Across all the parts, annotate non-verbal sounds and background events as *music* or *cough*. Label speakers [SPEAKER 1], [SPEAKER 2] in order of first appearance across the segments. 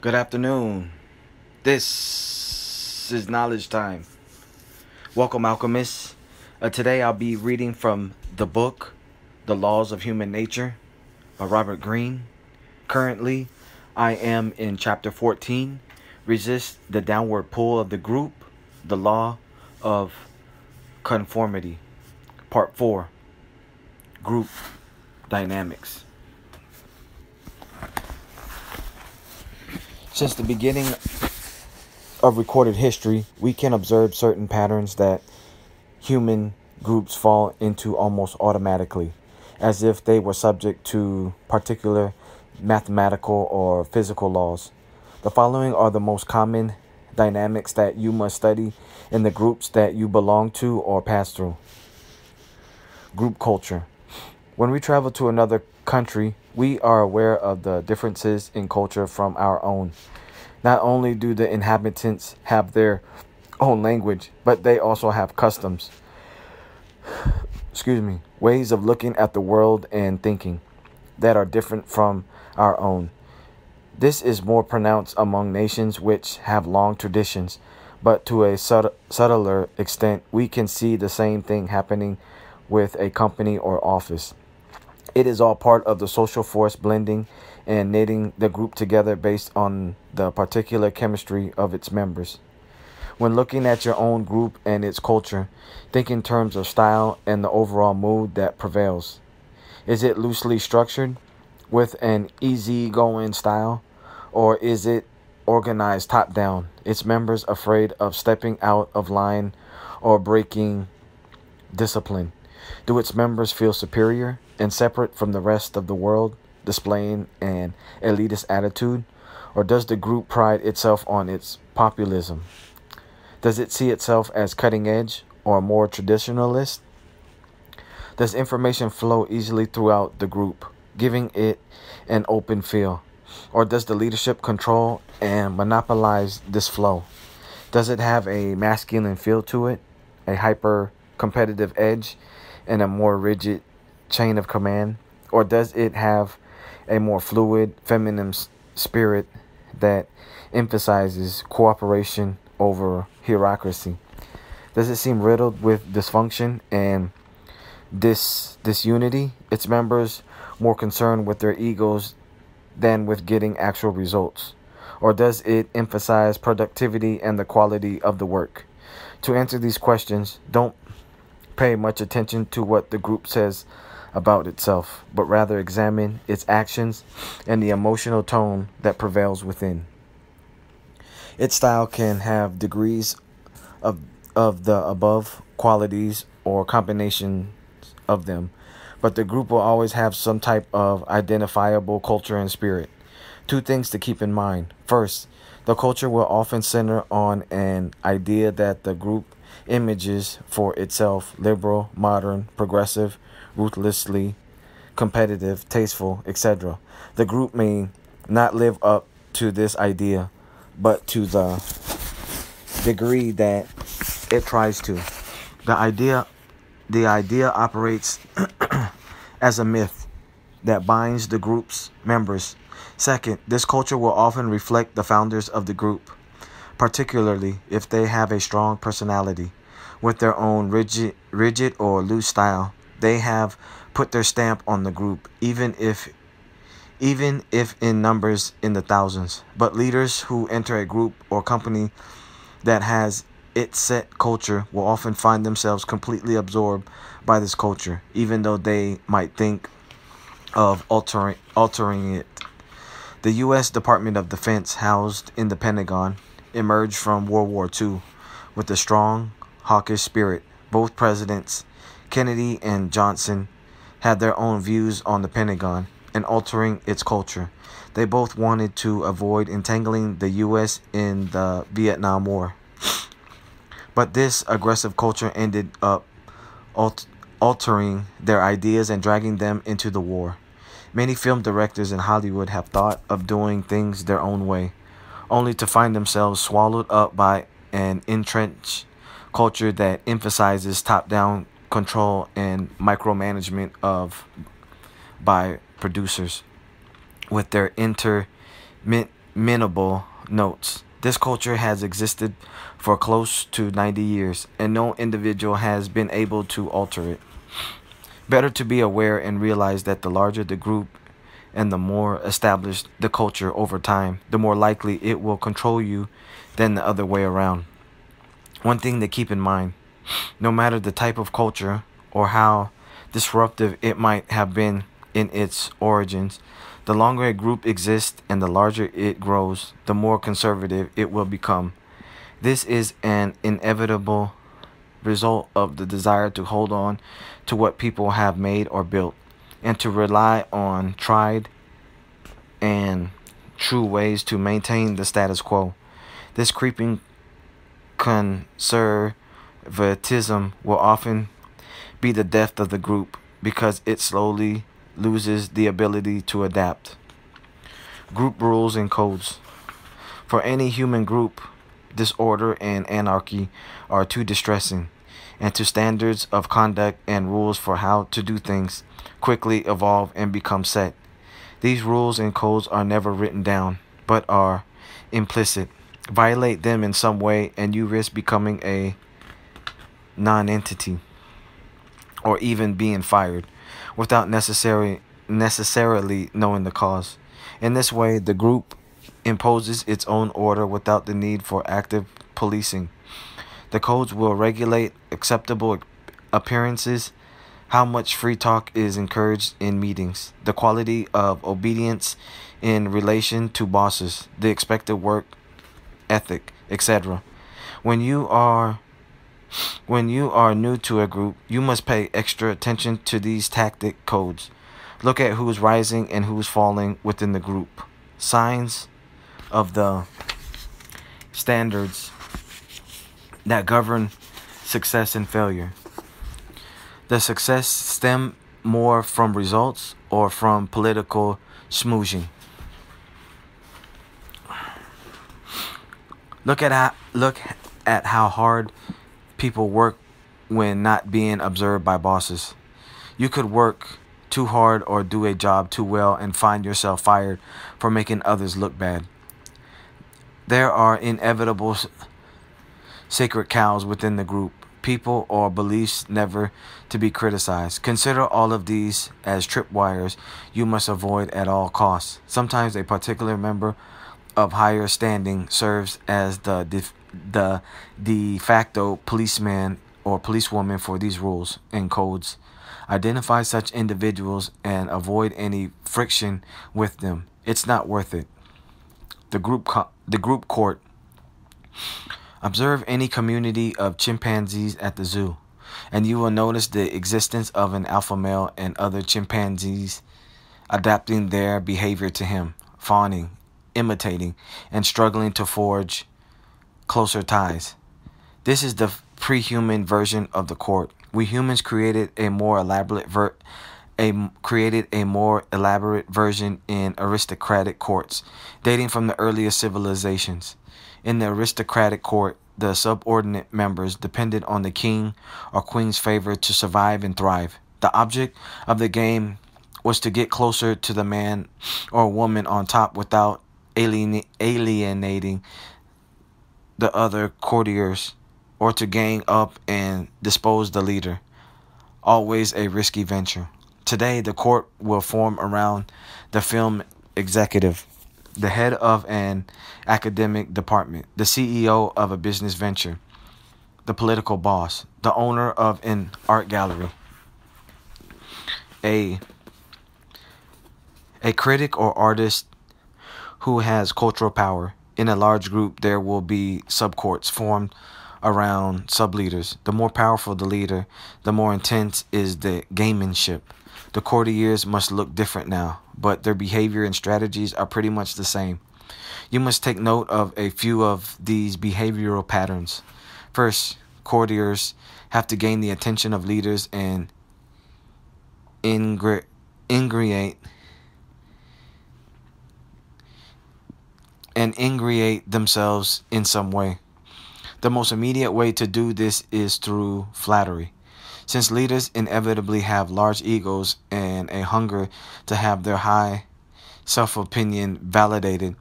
[SPEAKER 1] Good afternoon. This is knowledge time. Welcome, alchemists. Uh, today I'll be reading from the book, The Laws of Human Nature by Robert Greene. Currently, I am in chapter 14 Resist the Downward Pull of the Group, The Law of Conformity. Part 4 Group Dynamics. Since the beginning of recorded history, we can observe certain patterns that human groups fall into almost automatically, as if they were subject to particular mathematical or physical laws. The following are the most common dynamics that you must study in the groups that you belong to or pass through. Group culture. When we travel to another country, we are aware of the differences in culture from our own. Not only do the inhabitants have their own language, but they also have customs. Excuse me, ways of looking at the world and thinking that are different from our own. This is more pronounced among nations which have long traditions, but to a subtler extent, we can see the same thing happening with a company or office. It is all part of the social force blending and knitting the group together based on the particular chemistry of its members. When looking at your own group and its culture, think in terms of style and the overall mood that prevails. Is it loosely structured with an easy-going style, or is it organized top down, its members afraid of stepping out of line or breaking discipline? Do its members feel superior and separate from the rest of the world, displaying an elitist attitude? Or does the group pride itself on its populism? Does it see itself as cutting edge or more traditionalist? Does information flow easily throughout the group, giving it an open feel? Or does the leadership control and monopolize this flow? Does it have a masculine feel to it, a hyper competitive edge, and a more rigid chain of command? Or does it have a more fluid, feminine spirit that emphasizes cooperation over hierarchy? Does it seem riddled with dysfunction and dis disunity? Its members more concerned with their egos than with getting actual results? Or does it emphasize productivity and the quality of the work? To answer these questions, don't pay much attention to what the group says about itself, but rather examine its actions and the emotional tone that prevails within. Its style can have degrees of, of the above qualities or combinations of them, but the group will always have some type of identifiable culture and spirit. Two things to keep in mind. First, the culture will often center on an idea that the group images for itself liberal, modern, progressive, ruthlessly competitive, tasteful, etc. The group may not live up to this idea, but to the degree that it tries to. The idea the idea operates *clears throat* as a myth that binds the group's members. Second, this culture will often reflect the founders of the group, particularly if they have a strong personality with their own rigid, rigid or loose style. They have put their stamp on the group, even if even if in numbers in the thousands. But leaders who enter a group or company that has its set culture will often find themselves completely absorbed by this culture, even though they might think of altering altering it. The U.S. Department of Defense, housed in the Pentagon, emerged from World War II with a strong, hawkish spirit. Both presidents, Kennedy and Johnson, had their own views on the Pentagon and altering its culture. They both wanted to avoid entangling the U.S. in the Vietnam War. But this aggressive culture ended up altering their ideas and dragging them into the war. Many film directors in Hollywood have thought of doing things their own way, only to find themselves swallowed up by an entrenched culture that emphasizes top-down control and micromanagement of by producers with their interminable notes this culture has existed for close to 90 years, and no individual has been able to alter it. Better to be aware and realize that the larger the group and the more established the culture over time, the more likely it will control you than the other way around. One thing to keep in mind no matter the type of culture or how disruptive it might have been in its origins, the longer a group exists and the larger it grows, the more conservative it will become. This is an inevitable result of the desire to hold on to what people have made or built and to rely on tried and true ways to maintain the status quo. This creeping conservatism will often be the death of the group because it slowly loses the ability to adapt. Group rules and codes. For any human group, disorder and anarchy are too distressing, and to standards of conduct and rules for how to do things quickly evolve and become set. These rules and codes are never written down, but are implicit. Violate them in some way, and you risk becoming a non entity or even being fired without necessarily necessarily knowing the cause. In this way, the group imposes its own order without the need for active policing. The codes will regulate acceptable appearances, how much free talk is encouraged in meetings, the quality of obedience in relation to bosses, the expected work ethic, etc. When you are when you are new to a group, you must pay extra attention to these tactic codes. Look at who's rising and who's falling within the group. Signs of the standards that govern success and failure. Does success stem more from results or from political smooching? Look at how, look at how hard people work when not being observed by bosses. You could work too hard or do a job too well and find yourself fired for making others look bad. There are inevitable sacred cows within the group, people or beliefs never to be criticized. Consider all of these as tripwires you must avoid at all costs. Sometimes a particular member of higher standing serves as the the de facto policeman or policewoman for these rules and codes. Identify such individuals and avoid any friction with them. It's not worth it. The group the group court. Observe any community of chimpanzees at the zoo, and you will notice the existence of an alpha male and other chimpanzees adapting their behavior to him, fawning, imitating, and struggling to forge closer ties. This is the pre-human version of the court. We humans created a more elaborate ver- a created a more elaborate version in aristocratic courts, dating from the earliest civilizations. In the aristocratic court, the subordinate members depended on the king or queen's favor to survive and thrive. The object of the game was to get closer to the man or woman on top without alien- alienating the other courtiers or to gang up and dispose the leader. Always a risky venture. Today, the court will form around the film executive, the head of an academic department, the CEO of a business venture, the political boss, the owner of an art gallery, a a critic or artist who has cultural power, in a large group, there will be subcourts formed around subleaders. The more powerful the leader, the more intense is the gamemanship. The courtiers must look different now, but their behavior and strategies are pretty much the same. You must take note of a few of these behavioral patterns. First, courtiers have to gain the attention of leaders and ingrate and ingratiate themselves in some way. The most immediate way to do this is through flattery. Since leaders inevitably have large egos and a hunger to have their high self opinion validated,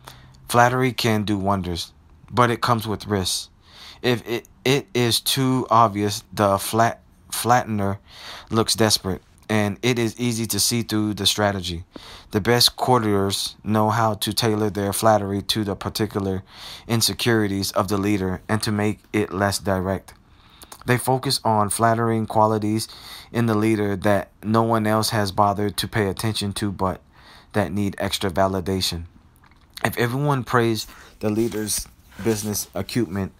[SPEAKER 1] Flattery can do wonders, but it comes with risks. If it, it is too obvious, the flat flattener looks desperate, and it is easy to see through the strategy. The best courtiers know how to tailor their flattery to the particular insecurities of the leader and to make it less direct. They focus on flattering qualities in the leader that no one else has bothered to pay attention to but that need extra validation. If everyone praised the leader's business acumen,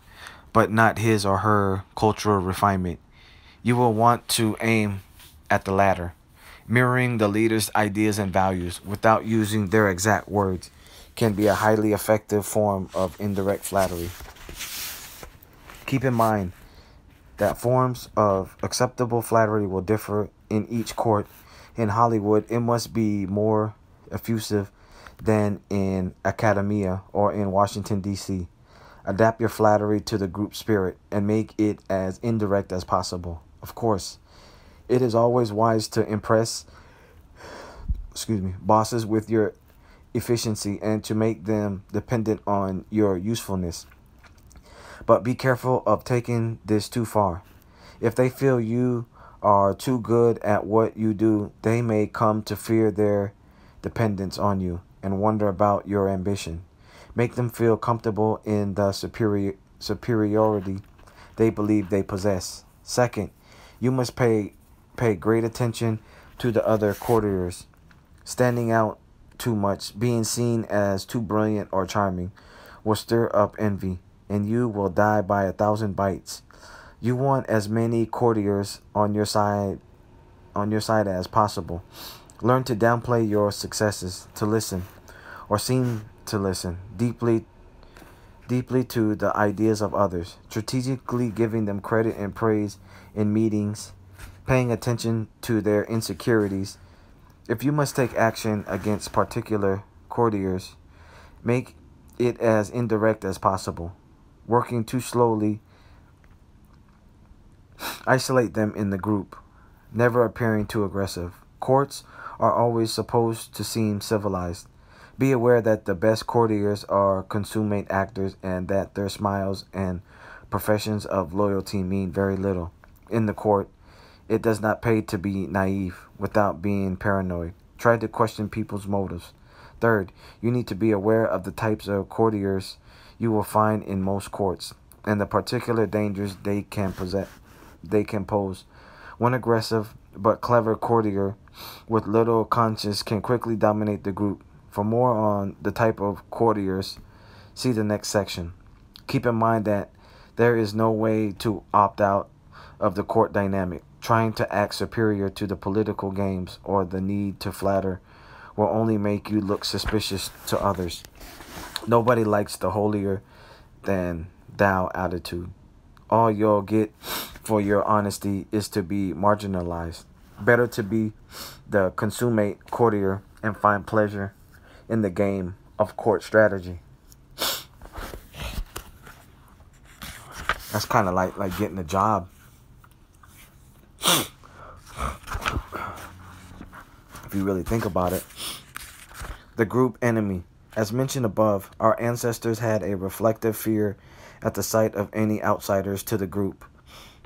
[SPEAKER 1] but not his or her cultural refinement, you will want to aim at the latter. Mirroring the leader's ideas and values without using their exact words can be a highly effective form of indirect flattery. Keep in mind that forms of acceptable flattery will differ in each court. In Hollywood, it must be more effusive than in academia or in Washington, D.C. Adapt your flattery to the group spirit and make it as indirect as possible. Of course, it is always wise to impress excuse me, bosses with your efficiency and to make them dependent on your usefulness. But be careful of taking this too far. If they feel you are too good at what you do, they may come to fear their dependence on you and wonder about your ambition. Make them feel comfortable in the superior, superiority they believe they possess. Second, you must pay pay great attention to the other courtiers. Standing out too much, being seen as too brilliant or charming, will stir up envy, and you will die by a thousand bites. You want as many courtiers on your side on your side as possible. Learn to downplay your successes, to listen, or seem to listen deeply deeply to the ideas of others, strategically giving them credit and praise in meetings, paying attention to their insecurities. If you must take action against particular courtiers, make it as indirect as possible. Working too slowly, isolate them in the group, never appearing too aggressive. Courts are always supposed to seem civilized. Be aware that the best courtiers are consummate actors and that their smiles and professions of loyalty mean very little. In the court, it does not pay to be naive without being paranoid. Try to question people's motives. Third, you need to be aware of the types of courtiers you will find in most courts and the particular dangers they can possess they can pose. One aggressive but clever courtier with little conscience can quickly dominate the group. For more on the type of courtiers, see the next section. Keep in mind that there is no way to opt out of the court dynamic. Trying to act superior to the political games or the need to flatter will only make you look suspicious to others. Nobody likes the holier than thou attitude. All you'll get for your honesty is to be marginalized. Better to be the consummate courtier and find pleasure in the game of court strategy. That's kind of like like getting a job. If you really think about it. The group enemy. As mentioned above, our ancestors had a reflective fear at the sight of any outsiders to the group.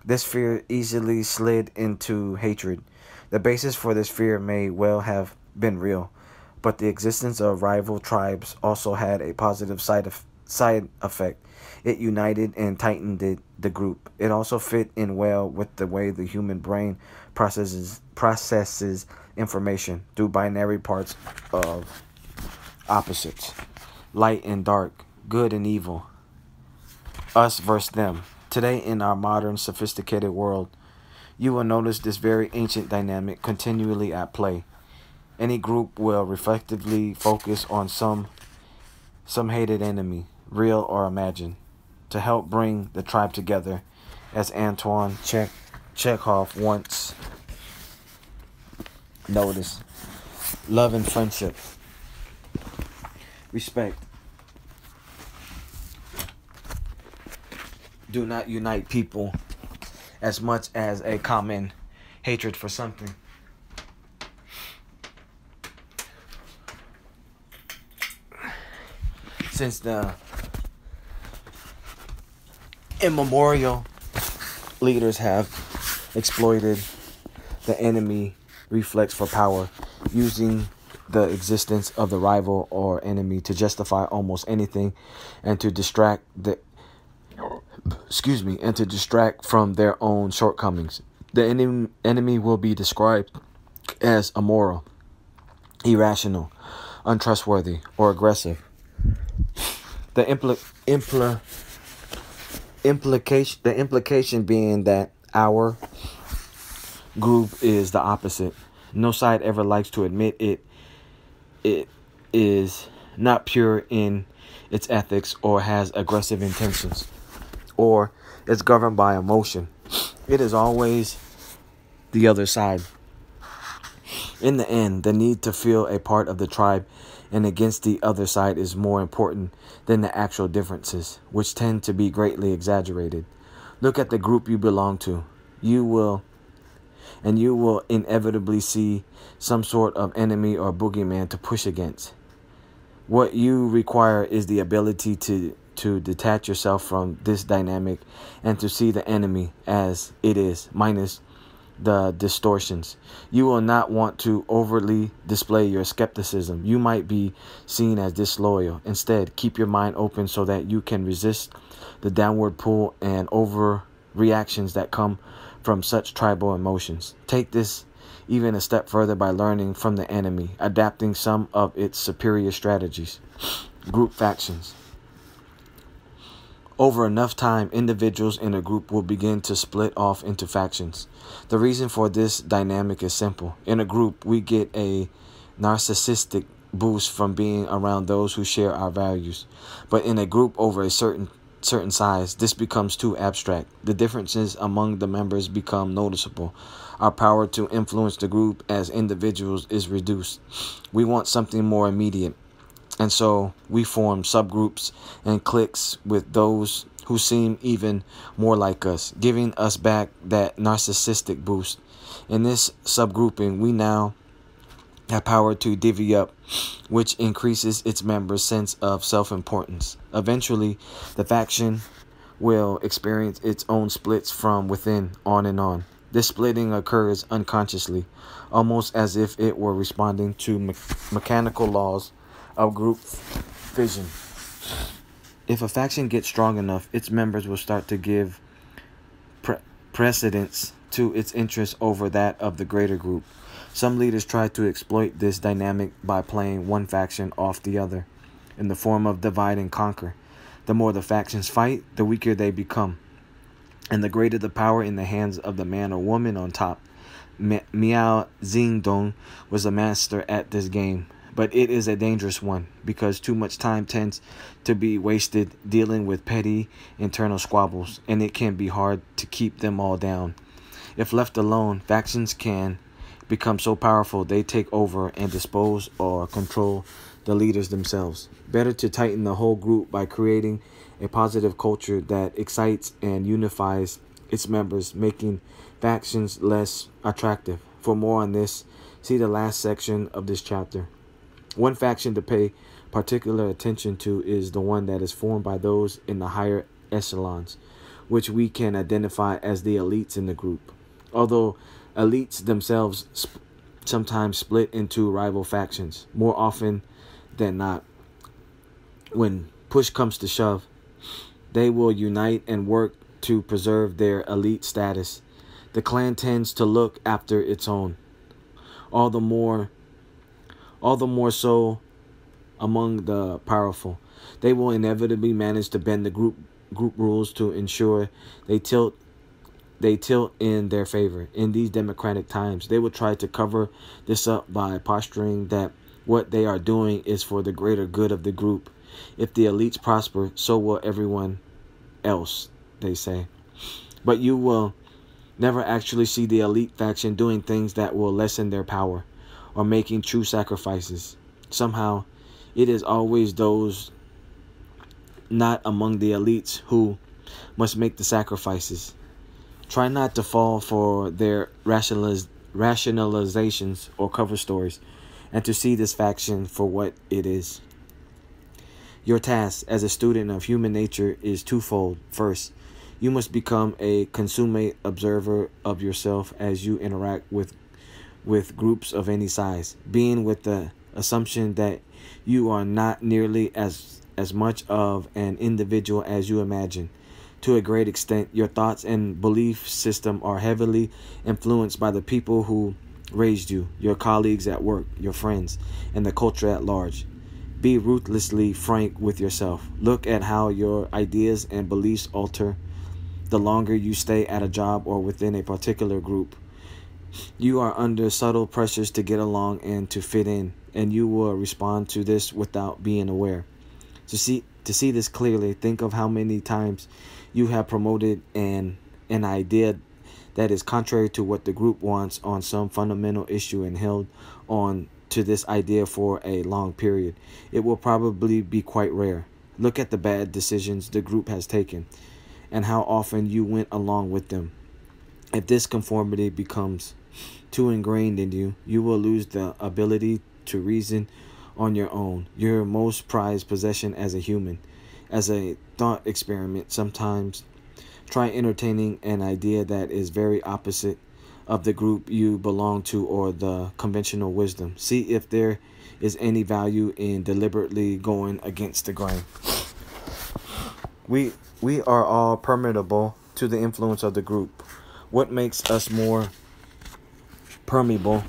[SPEAKER 1] This fear easily slid into hatred. The basis for this fear may well have been real, but the existence of rival tribes also had a positive side, of, side effect. It united and tightened it, the group. It also fit in well with the way the human brain processes processes information through binary parts of opposites, light and dark, good and evil, us versus them. Today, in our modern, sophisticated world, you will notice this very ancient dynamic continually at play. Any group will reflectively focus on some some hated enemy, real or imagined, to help bring the tribe together, as Antoine che- Chekhov once noticed. Love and friendship, respect, do not unite people as much as a common hatred for something. since the immemorial leaders have exploited the enemy reflex for power, using the existence of the rival or enemy to justify almost anything and to distract the excuse me and to distract from their own shortcomings. The enemy, enemy will be described as immoral, irrational, untrustworthy, or aggressive. The impl- impl- implication the implication being that our group is the opposite. No side ever likes to admit it it is not pure in its ethics or has aggressive intentions or is governed by emotion. It is always the other side. In the end, the need to feel a part of the tribe and against the other side is more important than the actual differences, which tend to be greatly exaggerated. Look at the group you belong to. You will and you will inevitably see some sort of enemy or boogeyman to push against. What you require is the ability to to detach yourself from this dynamic and to see the enemy as it is, minus the distortions. You will not want to overly display your skepticism. You might be seen as disloyal. Instead, keep your mind open so that you can resist the downward pull and overreactions that come from such tribal emotions. Take this even a step further by learning from the enemy, adapting some of its superior strategies. Group factions. Over enough time, individuals in a group will begin to split off into factions. The reason for this dynamic is simple. In a group, we get a narcissistic boost from being around those who share our values. But in a group over a certain certain size, this becomes too abstract. The differences among the members become noticeable. Our power to influence the group as individuals is reduced. We want something more immediate. And so we form subgroups and cliques with those who seem even more like us, giving us back that narcissistic boost. In this subgrouping, we now have power to divvy up, which increases its members' sense of self importance. Eventually, the faction will experience its own splits from within on and on. This splitting occurs unconsciously, almost as if it were responding to me- mechanical laws of group fission. If a faction gets strong enough, its members will start to give pre- precedence to its interests over that of the greater group. Some leaders try to exploit this dynamic by playing one faction off the other in the form of divide and conquer. The more the factions fight, the weaker they become, and the greater the power in the hands of the man or woman on top. Mao Zedong was a master at this game, but it is a dangerous one because too much time tends to be wasted dealing with petty internal squabbles, and it can be hard to keep them all down. If left alone, factions can become so powerful they take over and dispose or control the leaders themselves. Better to tighten the whole group by creating a positive culture that excites and unifies its members, making factions less attractive. For more on this, see the last section of this chapter. One faction to pay particular attention to is the one that is formed by those in the higher echelons, which we can identify as the elites in the group. Although elites themselves sp- sometimes split into rival factions more often than not. When push comes to shove, they will unite and work to preserve their elite status. The clan tends to look after its own. All the more all the more so among the powerful. They will inevitably manage to bend the group group rules to ensure they tilt they tilt in their favor. In these democratic times, they will try to cover this up by posturing that what they are doing is for the greater good of the group. If the elites prosper, so will everyone else, they say. But you will never actually see the elite faction doing things that will lessen their power or making true sacrifices. Somehow, it is always those not among the elites who must make the sacrifices. Try not to fall for their rationaliz- rationalizations or cover stories, and to see this faction for what it is. Your task as a student of human nature is twofold. First, you must become a consummate observer of yourself as you interact with with groups of any size, being with the assumption that you are not nearly as as much of an individual as you imagine. To a great extent, your thoughts and belief system are heavily influenced by the people who raised you, your colleagues at work, your friends, and the culture at large. Be ruthlessly frank with yourself. Look at how your ideas and beliefs alter the longer you stay at a job or within a particular group. You are under subtle pressures to get along and to fit in, and you will respond to this without being aware. To see to see this clearly, think of how many times you have promoted an an idea that is contrary to what the group wants on some fundamental issue and held on to this idea for a long period. It will probably be quite rare. Look at the bad decisions the group has taken and how often you went along with them. If this conformity becomes too ingrained in you, you will lose the ability to reason on your own, your most prized possession as a human. As a thought experiment, sometimes try entertaining an idea that is very opposite of the group you belong to or the conventional wisdom. See if there is any value in deliberately going against the grain. We we are all permeable to the influence of the group. What makes us more permeable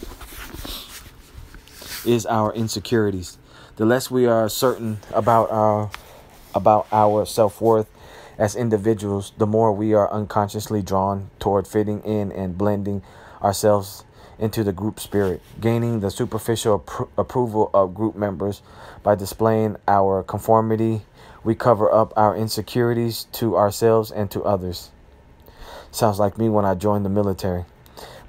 [SPEAKER 1] is our insecurities. The less we are certain about our about our self-worth as individuals, the more we are unconsciously drawn toward fitting in and blending ourselves into the group spirit, gaining the superficial appro- approval of group members by displaying our conformity. We cover up our insecurities to ourselves and to others. Sounds like me when I joined the military.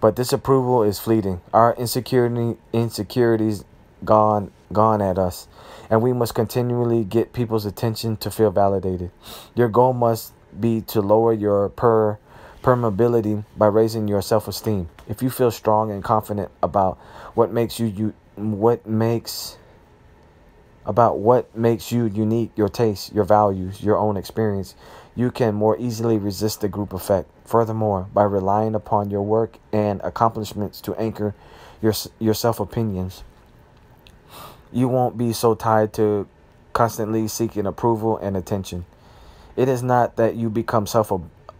[SPEAKER 1] But this approval is fleeting. Our insecurity insecurities gone gone at us and we must continually get people's attention to feel validated. Your goal must be to lower your per permeability by raising your self-esteem. If you feel strong and confident about what makes you, you what makes about what makes you unique, your tastes, your values, your own experience, you can more easily resist the group effect. Furthermore, by relying upon your work and accomplishments to anchor your your self-opinions, you won't be so tied to constantly seeking approval and attention. It is not that you become self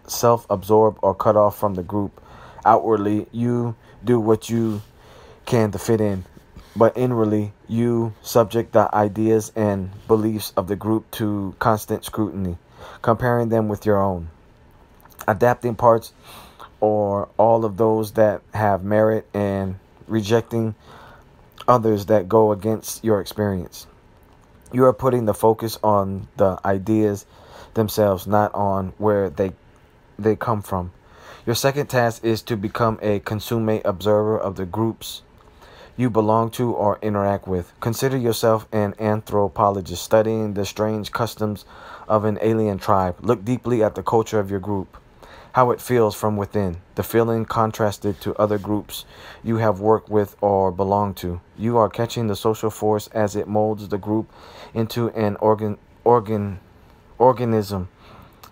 [SPEAKER 1] self-absorbed or cut off from the group. Outwardly, you do what you can to fit in, but inwardly, you subject the ideas and beliefs of the group to constant scrutiny, comparing them with your own. Adapting parts or all of those that have merit and rejecting others that go against your experience. You are putting the focus on the ideas themselves, not on where they they come from. Your second task is to become a consummate observer of the groups you belong to or interact with. Consider yourself an anthropologist studying the strange customs of an alien tribe. Look deeply at the culture of your group how it feels from within, the feeling contrasted to other groups you have worked with or belong to. You are catching the social force as it molds the group into an organ, organ, organism,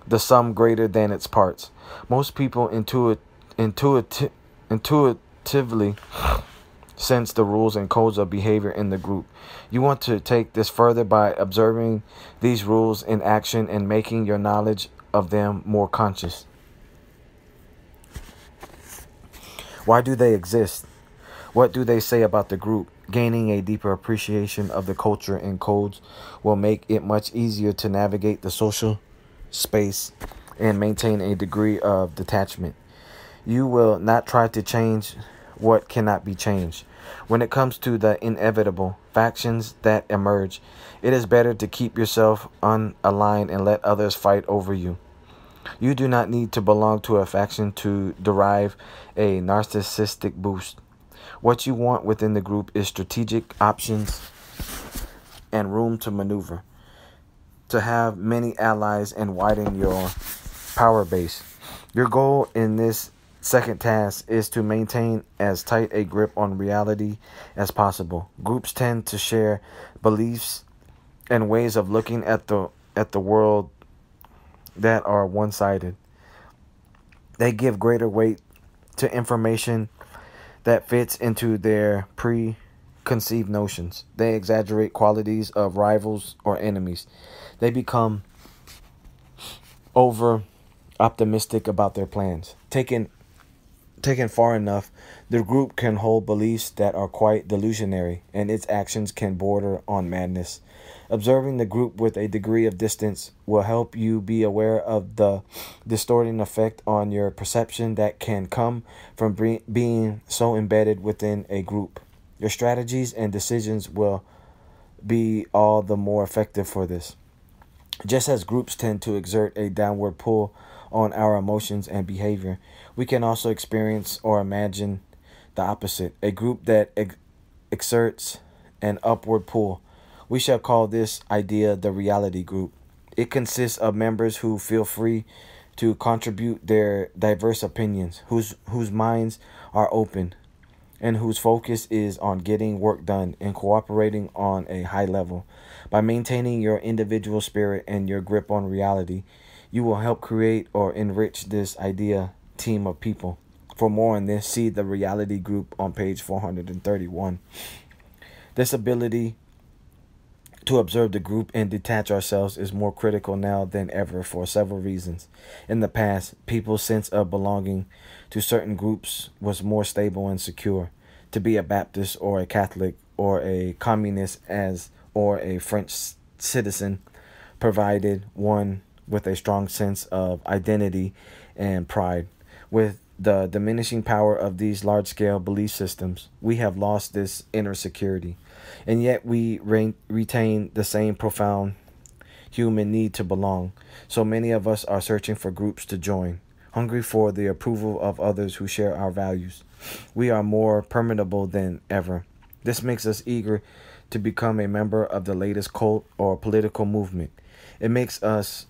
[SPEAKER 1] the sum greater than its parts. Most people intuit, intuit, intuitively sense the rules and codes of behavior in the group. You want to take this further by observing these rules in action and making your knowledge of them more conscious. Why do they exist? What do they say about the group? Gaining a deeper appreciation of the culture and codes will make it much easier to navigate the social space and maintain a degree of detachment. You will not try to change what cannot be changed. When it comes to the inevitable factions that emerge, it is better to keep yourself unaligned and let others fight over you. You do not need to belong to a faction to derive a narcissistic boost. What you want within the group is strategic options and room to maneuver, to have many allies and widen your power base. Your goal in this second task is to maintain as tight a grip on reality as possible. Groups tend to share beliefs and ways of looking at the at the world that are one-sided. They give greater weight to information that fits into their preconceived notions. They exaggerate qualities of rivals or enemies. They become over optimistic about their plans. Taken taken far enough, the group can hold beliefs that are quite delusionary, and its actions can border on madness. Observing the group with a degree of distance will help you be aware of the distorting effect on your perception that can come from being so embedded within a group. Your strategies and decisions will be all the more effective for this. Just as groups tend to exert a downward pull on our emotions and behavior, we can also experience or imagine the opposite a group that ex- exerts an upward pull. We shall call this idea the reality group. It consists of members who feel free to contribute their diverse opinions, whose, whose minds are open, and whose focus is on getting work done and cooperating on a high level. By maintaining your individual spirit and your grip on reality, you will help create or enrich this idea team of people. For more on this, see the reality group on page 431. This ability to observe the group and detach ourselves is more critical now than ever for several reasons. In the past, people's sense of belonging to certain groups was more stable and secure. To be a Baptist or a Catholic or a communist as or a French citizen provided one with a strong sense of identity and pride. With the diminishing power of these large scale belief systems, we have lost this inner security. And yet we re- retain the same profound human need to belong. So many of us are searching for groups to join, hungry for the approval of others who share our values. We are more permeable than ever. This makes us eager to become a member of the latest cult or political movement. It makes us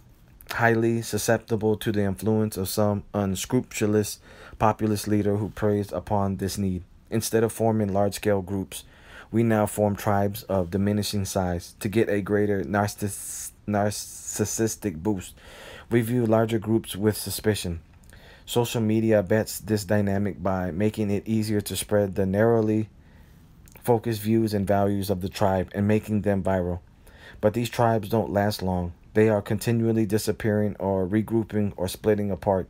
[SPEAKER 1] highly susceptible to the influence of some unscrupulous populist leader who preys upon this need. Instead of forming large scale groups, we now form tribes of diminishing size to get a greater narciss- narcissistic boost. We view larger groups with suspicion. Social media abets this dynamic by making it easier to spread the narrowly focused views and values of the tribe and making them viral. But these tribes don't last long. They are continually disappearing or regrouping or splitting apart.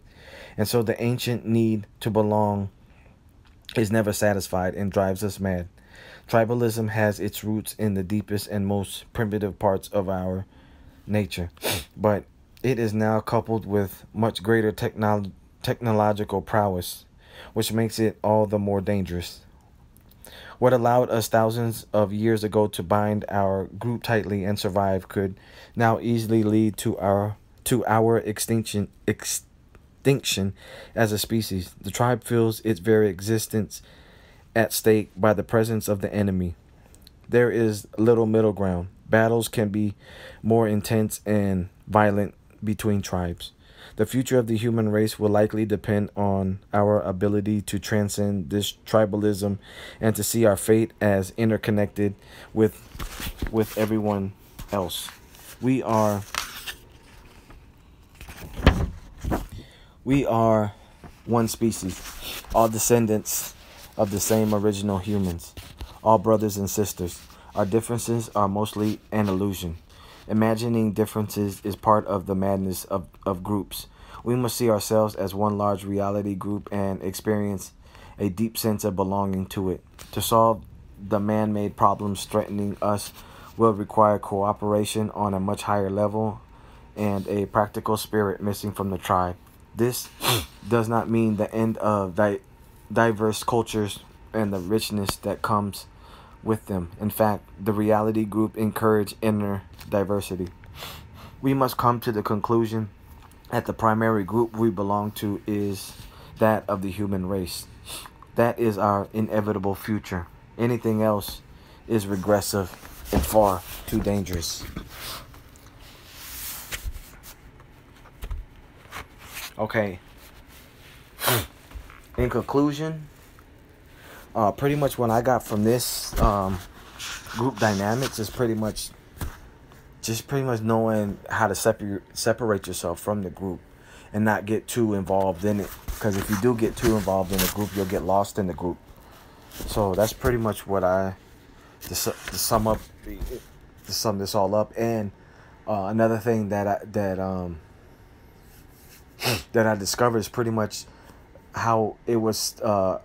[SPEAKER 1] And so the ancient need to belong is never satisfied and drives us mad. Tribalism has its roots in the deepest and most primitive parts of our nature, *sniffs* but it is now coupled with much greater technolo- technological prowess, which makes it all the more dangerous. What allowed us thousands of years ago to bind our group tightly and survive could now easily lead to our to our extinction extinction as a species. The tribe feels its very existence at stake by the presence of the enemy. There is little middle ground. Battles can be more intense and violent between tribes. The future of the human race will likely depend on our ability to transcend this tribalism and to see our fate as interconnected with with everyone else. We are we are one species, all descendants of the same original humans, all brothers and sisters. Our differences are mostly an illusion. Imagining differences is part of the madness of, of groups. We must see ourselves as one large reality group and experience a deep sense of belonging to it. To solve the man made problems threatening us will require cooperation on a much higher level and a practical spirit missing from the tribe. This *sniffs* does not mean the end of di- diverse cultures and the richness that comes with them. In fact, the reality group encourage inner diversity. We must come to the conclusion that the primary group we belong to is that of the human race. That is our inevitable future. Anything else is regressive and far too dangerous. Okay. In conclusion, uh, pretty much what I got from this um, group dynamics is pretty much just pretty much knowing how to separate separate yourself from the group and not get too involved in it. Because if you do get too involved in the group you'll get lost in the group. So that's pretty much what i to, to sum up to sum this all up. And uh, another thing that i that um *clears throat* that i discovered is pretty much how it was uh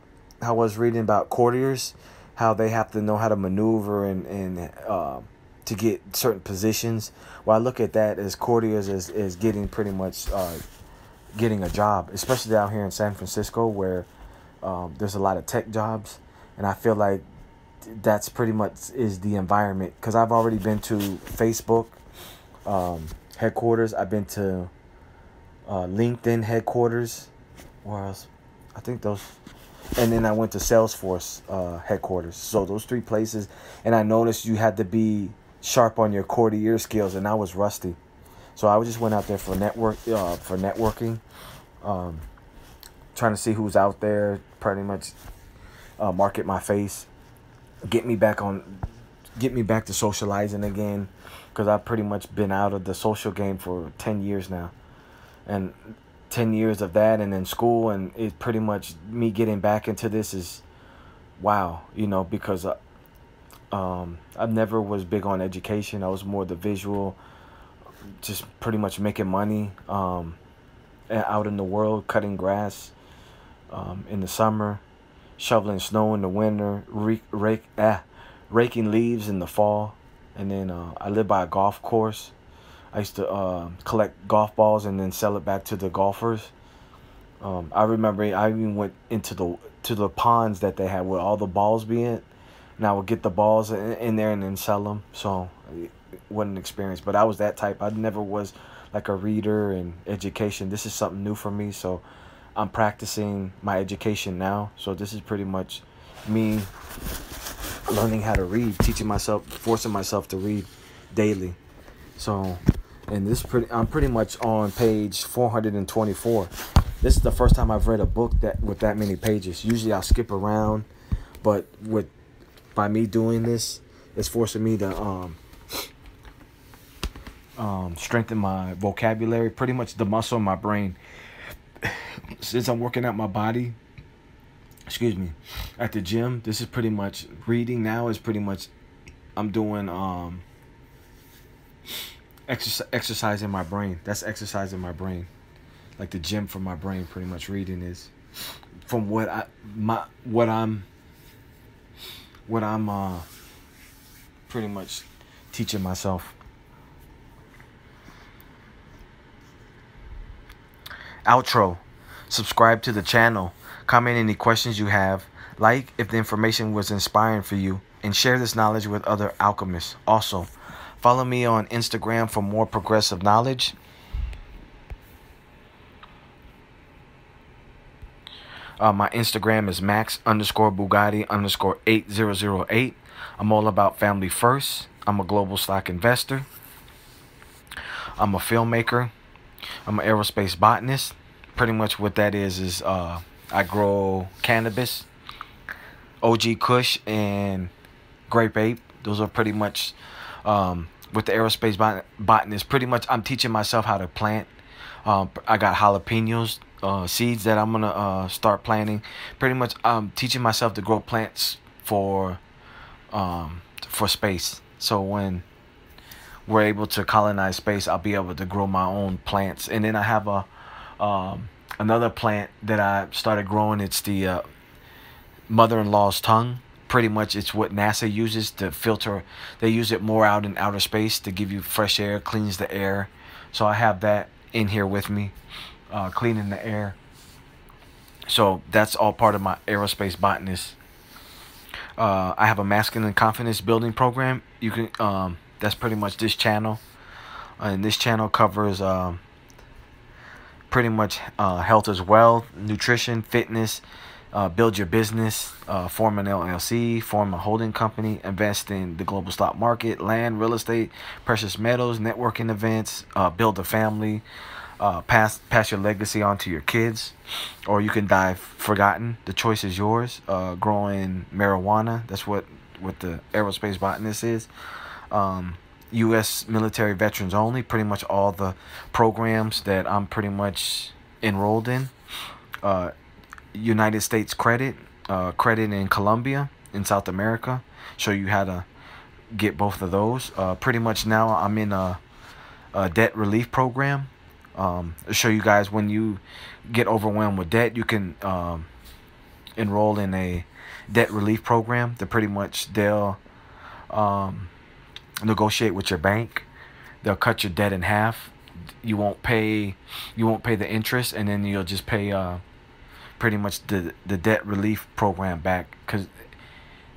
[SPEAKER 1] i was reading about courtiers how they have to know how to maneuver and and uh, to get certain positions. Well, I look at that as courtiers as, as getting pretty much uh, getting a job, especially down here in San Francisco where um, there's a lot of tech jobs, and I feel like that's pretty much is the environment because I've already been to Facebook um, headquarters. I've been to uh, LinkedIn headquarters. Where else? I think those and then I went to Salesforce uh, headquarters. So those three places, and I noticed you had to be sharp on your courtier skills, and I was rusty. So I just went out there for network uh, for networking, um, trying to see who's out there, pretty much uh, market my face, get me back on, get me back to socializing again, because I've pretty much been out of the social game for ten years now, and 10 years of that and then school and it pretty much me getting back into this is wow you know because uh, um, I never was big on education. I was more the visual just pretty much making money um, out in the world cutting grass um, in the summer shoveling snow in the winter rake, rake ah, raking leaves in the fall. And then uh, I live by a golf course I used to uh, collect golf balls and then sell it back to the golfers. Um, I remember I even went into the to the ponds that they had where all the balls be in, and I would get the balls in, in there and then sell them. So what an experience! But I was that type. I never was like a reader and education. This is something new for me. So I'm practicing my education now. So this is pretty much me learning how to read, teaching myself, forcing myself to read daily. So and this pretty I'm pretty much on page 424. This is the first time I've read a book that with that many pages. Usually I'll skip around, but with by me doing this, it's forcing me to um um strengthen my vocabulary, pretty much the muscle in my brain. *sighs* Since I'm working out my body, excuse me, at the gym, this is pretty much reading now is pretty much I'm doing um exercise exercising my brain. That's exercising my brain. Like the gym for my brain pretty much reading is from what I my what I'm what I'm uh pretty much teaching myself. Outro. Subscribe to the channel. Comment any questions you have. Like if the information was inspiring for you. And share this knowledge with other alchemists. Also, Follow me on Instagram for more progressive knowledge. Uh, my Instagram is max underscore Bugatti underscore 8008. I'm all about family first. I'm a global stock investor. I'm a filmmaker. I'm an aerospace botanist. Pretty much what that is is uh, I grow cannabis, OG Kush, and grape ape. Those are pretty much um, with the aerospace bot- botanist. Pretty much, I'm teaching myself how to plant. Um, I got jalapenos uh, seeds that I'm gonna uh, start planting. Pretty much, I'm teaching myself to grow plants for um, for space. So when we're able to colonize space, I'll be able to grow my own plants. And then I have a um, another plant that I started growing. It's the uh, mother-in-law's tongue pretty much it's what NASA uses to filter. They use it more out in outer space to give you fresh air, cleans the air. So I have that in here with me, uh, cleaning the air. So that's all part of my aerospace botanist. Uh, I have a masculine confidence building program. You can um, that's pretty much this channel, and this channel covers um, pretty much uh, health as well, nutrition, fitness, uh, build your business, uh, form an LLC, form a holding company, invest in the global stock market, land, real estate, precious metals, networking events, uh, build a family, uh, pass pass your legacy on to your kids, or you can die forgotten. The choice is yours. Uh, growing marijuana, that's what what the aerospace botanist is. Um, U.S. military veterans only. Pretty much all the programs that I'm pretty much enrolled in. United States credit, uh, credit in Colombia in South America. Show you how to get both of those. Uh, pretty much now I'm in a, a debt relief program. Um, show you guys when you get overwhelmed with debt, you can um, enroll in a debt relief program. They're pretty much they'll um, negotiate with your bank. They'll cut your debt in half. You won't pay you won't pay the interest, and then you'll just pay uh, pretty much the the debt relief program back because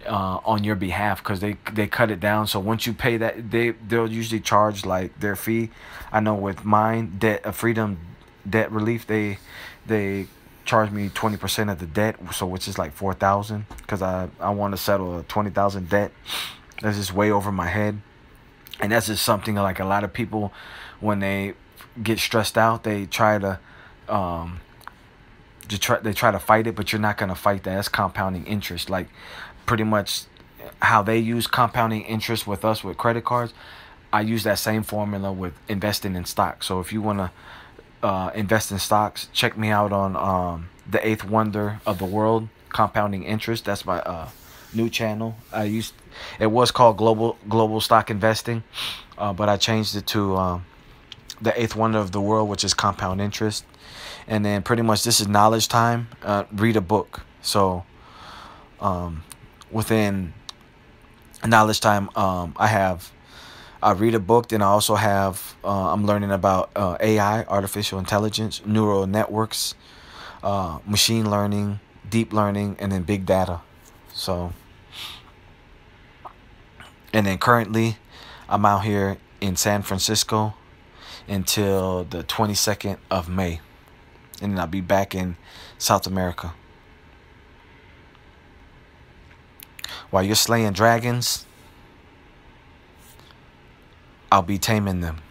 [SPEAKER 1] uh, on your behalf because they they cut it down. So once you pay that, they they'll usually charge like their fee. I know with mine debt a freedom debt relief they they charge me 20% of the debt so which is like 4000 because i i want to settle a 20000 debt that's just way over my head and that's just something like a lot of people when they get stressed out they try to um to try they try to fight it but you're not going to fight that that's compounding interest like pretty much how they use compounding interest with us with credit cards i use that same formula with investing in stocks so if you want to uh, invest in stocks, check me out on um, the Eighth Wonder of the World, Compounding Interest. That's my uh, new channel. I used it was called Global Global Stock Investing, uh, but I changed it to um, the Eighth Wonder of the World, which is Compound Interest. And then pretty much this is knowledge time. Uh, read a book. So um, within knowledge time, um, I have I read a book, then I also have, uh, I'm learning about uh, AI, artificial intelligence, neural networks, uh, machine learning, deep learning, and then big data. So, and then currently, I'm out here in San Francisco until the 22nd of May. And then I'll be back in South America. While you're slaying dragons, I'll be taming them.